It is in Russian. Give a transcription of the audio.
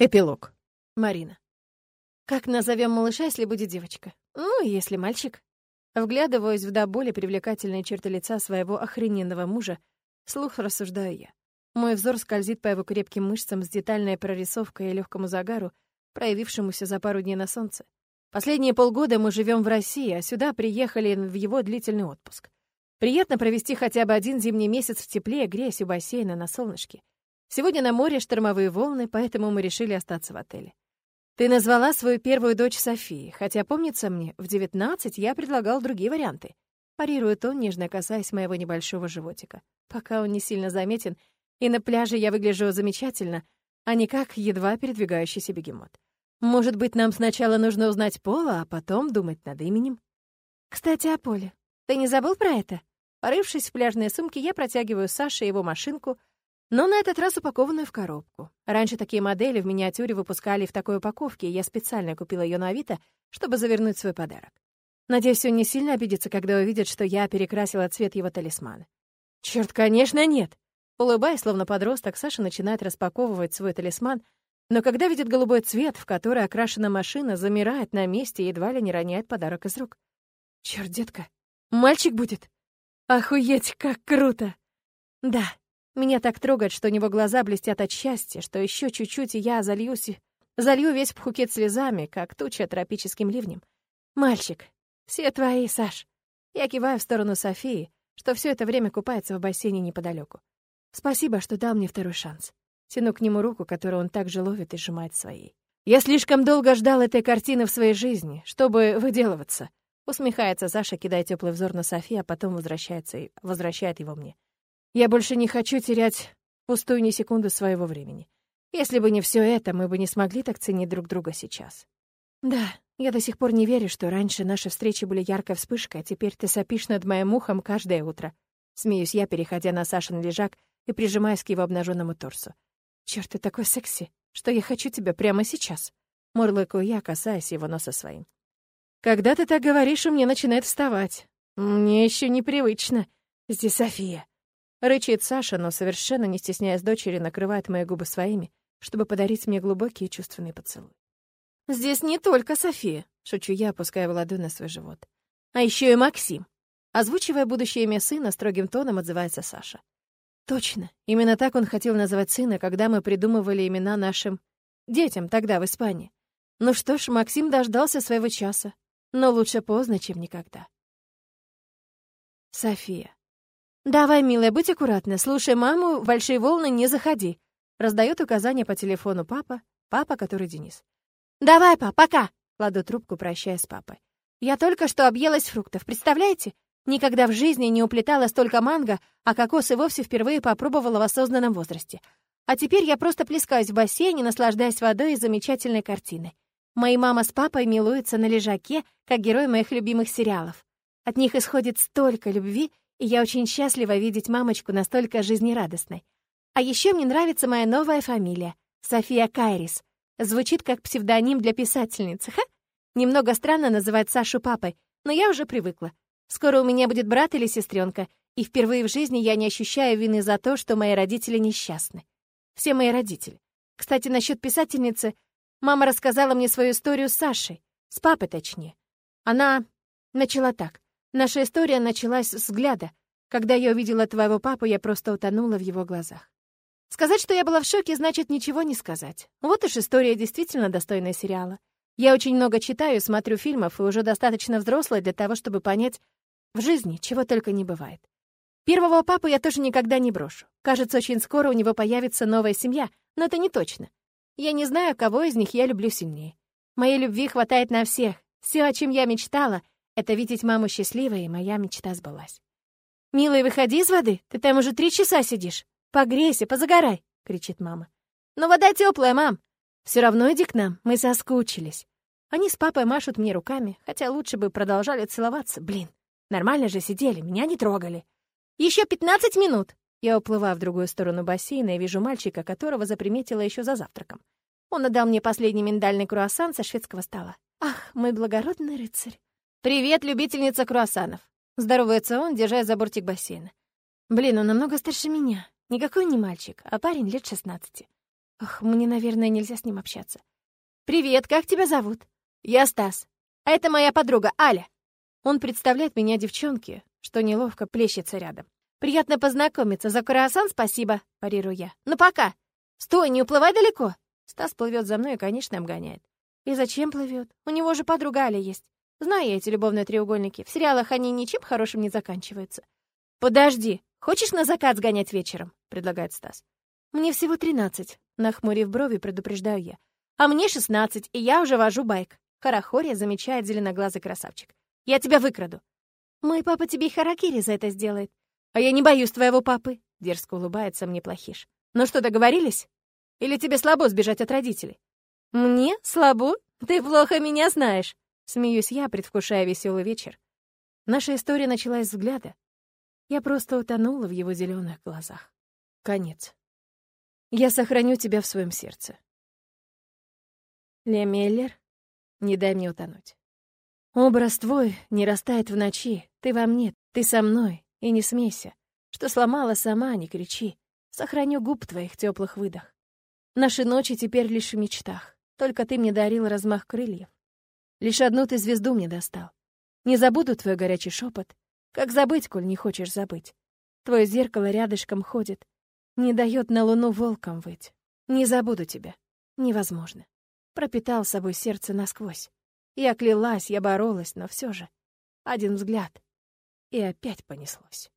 Эпилог. Марина. Как назовем малыша, если будет девочка? Ну, если мальчик. Вглядываясь в до боли привлекательные черты лица своего охрененного мужа, слух рассуждаю я. Мой взор скользит по его крепким мышцам с детальной прорисовкой и легкому загару, проявившемуся за пару дней на солнце. Последние полгода мы живем в России, а сюда приехали в его длительный отпуск. Приятно провести хотя бы один зимний месяц в тепле, греясь у бассейна на солнышке. Сегодня на море штормовые волны, поэтому мы решили остаться в отеле. Ты назвала свою первую дочь Софией, хотя, помнится мне, в 19 я предлагал другие варианты. Парирует он, нежно касаясь моего небольшого животика. Пока он не сильно заметен, и на пляже я выгляжу замечательно, а не как едва передвигающийся бегемот. Может быть, нам сначала нужно узнать пола, а потом думать над именем? Кстати, о Поле. Ты не забыл про это? Порывшись в пляжной сумке, я протягиваю Саше его машинку — но на этот раз упакованную в коробку. Раньше такие модели в миниатюре выпускали в такой упаковке, и я специально купила ее на Авито, чтобы завернуть свой подарок. Надеюсь, он не сильно обидится, когда увидит, что я перекрасила цвет его талисмана. Черт, конечно, нет! Улыбаясь, словно подросток, Саша начинает распаковывать свой талисман, но когда видит голубой цвет, в который окрашена машина, замирает на месте и едва ли не роняет подарок из рук. Черт, детка, мальчик будет? Охуеть, как круто! Да, меня так трогает, что у него глаза блестят от счастья, что еще чуть-чуть, и я зальюсь, залью весь Пхукет слезами, как туча тропическим ливнем. «Мальчик, все твои, Саш». Я киваю в сторону Софии, что все это время купается в бассейне неподалеку. Спасибо, что дал мне второй шанс. Тяну к нему руку, которую он также ловит и сжимает своей. Я слишком долго ждал этой картины в своей жизни, чтобы выделываться. Усмехается Саша, кидая теплый взор на Софи, а потом возвращается и возвращает его мне. Я больше не хочу терять пустую ни секунду своего времени. Если бы не все это, мы бы не смогли так ценить друг друга сейчас. Да, я до сих пор не верю, что раньше наши встречи были яркой вспышкой, а теперь ты сопишь над моим ухом каждое утро. Смеюсь я, переходя на Сашин лежак и прижимаясь к его обнаженному торсу. Черт, ты такой секси, что я хочу тебя прямо сейчас. Мурлыкаю я, касаясь его носа своим. Когда ты так говоришь, у меня начинает вставать. Мне еще непривычно. Здесь София. Рычит Саша, но совершенно не стесняясь дочери, накрывает мои губы своими, чтобы подарить мне глубокий и чувственный поцелуй. «Здесь не только София», — шучу я, опуская ладонь на свой живот. «А еще и Максим». Озвучивая будущее имя сына, строгим тоном отзывается Саша. Точно, именно так он хотел называть сына, когда мы придумывали имена нашим детям тогда в Испании. Ну что ж, Максим дождался своего часа, но лучше поздно, чем никогда. София. «Давай, милая, будь аккуратна. Слушай маму, в большие волны не заходи». Раздает указания по телефону папа, папа, который Денис. «Давай, пап, пока!» Кладу трубку, прощаясь с папой. «Я только что объелась фруктов, представляете? Никогда в жизни не уплетала столько манго, а кокос и вовсе впервые попробовала в осознанном возрасте. А теперь я просто плескаюсь в бассейне, наслаждаясь водой и замечательной картиной. Мои мама с папой милуются на лежаке, как герои моих любимых сериалов. От них исходит столько любви и я очень счастлива видеть мамочку настолько жизнерадостной. А еще мне нравится моя новая фамилия — София Кайрис. Звучит как псевдоним для писательницы, ха? Немного странно называть Сашу папой, но я уже привыкла. Скоро у меня будет брат или сестренка, и впервые в жизни я не ощущаю вины за то, что мои родители несчастны. Все мои родители. Кстати, насчет писательницы. Мама рассказала мне свою историю с Сашей. С папой, точнее. Она начала так. Наша история началась с взгляда. Когда я увидела твоего папу, я просто утонула в его глазах. Сказать, что я была в шоке, значит ничего не сказать. Вот уж история действительно достойная сериала. Я очень много читаю, смотрю фильмов и уже достаточно взрослая для того, чтобы понять, в жизни чего только не бывает. Первого папу я тоже никогда не брошу. Кажется, очень скоро у него появится новая семья, но это не точно. Я не знаю, кого из них я люблю сильнее. Моей любви хватает на всех. Все, о чем я мечтала, это видеть маму счастливой, и моя мечта сбылась. «Милый, выходи из воды, ты там уже три часа сидишь. Погрейся, позагорай!» — кричит мама. «Но вода теплая, мам!» Все равно иди к нам, мы соскучились». Они с папой машут мне руками, хотя лучше бы продолжали целоваться. Блин, нормально же сидели, меня не трогали. Еще пятнадцать минут!» Я уплываю в другую сторону бассейна и вижу мальчика, которого заприметила еще за завтраком. Он отдал мне последний миндальный круассан со шведского стола. «Ах, мой благородный рыцарь!» «Привет, любительница круассанов!» Здоровается он, держась за бортик бассейна. Блин, он намного старше меня. Никакой не мальчик, а парень лет 16. Ох, мне, наверное, нельзя с ним общаться. «Привет, как тебя зовут?» «Я Стас. А это моя подруга Аля». Он представляет меня девчонке, что неловко плещется рядом. «Приятно познакомиться. За круассан спасибо», — парирую я. «Ну пока. Стой, не уплывай далеко». Стас плывет за мной и, конечно, обгоняет. И зачем плывет? У него же подруга Аля есть. Знаю я эти любовные треугольники. В сериалах они ничем хорошим не заканчиваются. «Подожди, хочешь на закат сгонять вечером?» — предлагает Стас. «Мне всего тринадцать», — нахмурив брови, предупреждаю я. «А мне шестнадцать, и я уже вожу байк». Харахория замечает зеленоглазый красавчик. «Я тебя выкраду». «Мой папа тебе и харакири за это сделает». «А я не боюсь твоего папы», — дерзко улыбается мне плохиш. «Ну что, договорились? Или тебе слабо сбежать от родителей?» «Мне? Слабо? Ты плохо меня знаешь!» Смеюсь я, предвкушая веселый вечер. Наша история началась с взгляда. Я просто утонула в его зеленых глазах. Конец. Я сохраню тебя в своем сердце. Ле Меллер, не дай мне утонуть. Образ твой не растает в ночи, ты во мне, ты со мной, и не смейся. Что сломала сама, не кричи. Сохраню губ твоих теплых выдох. Наши ночи теперь лишь в мечтах. Только ты мне дарил размах крыльев. Лишь одну ты звезду мне достал. Не забуду твой горячий шепот. Как забыть, коль не хочешь забыть? Твое зеркало рядышком ходит. Не дает на луну волком выть. Не забуду тебя. Невозможно. Пропитал собой сердце насквозь. Я клялась, я боролась, но все же. Один взгляд. И опять понеслось.